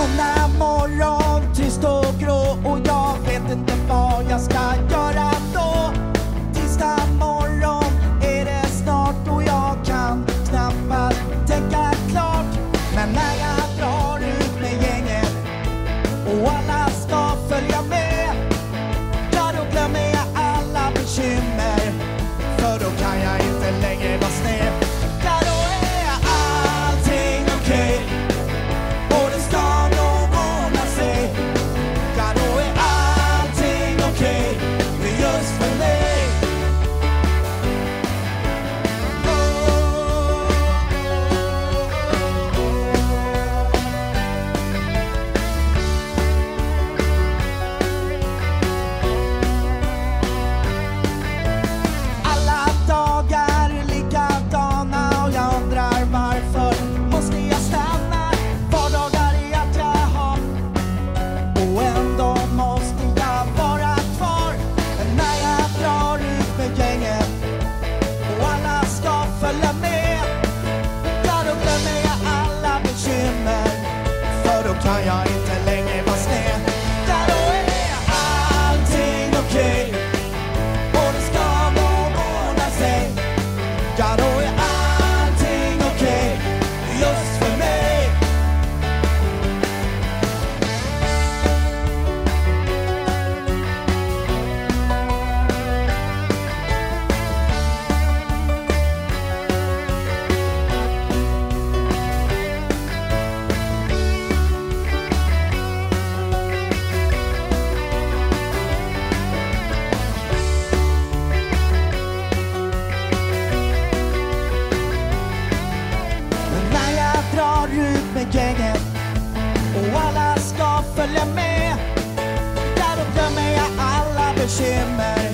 Måndag morgon trist och grå och jag vet inte vad jag ska göra då. Tisdag morgon är det snart och jag kan knappast tänka klart. Men när jag drar ut med gänget och alla I, somebody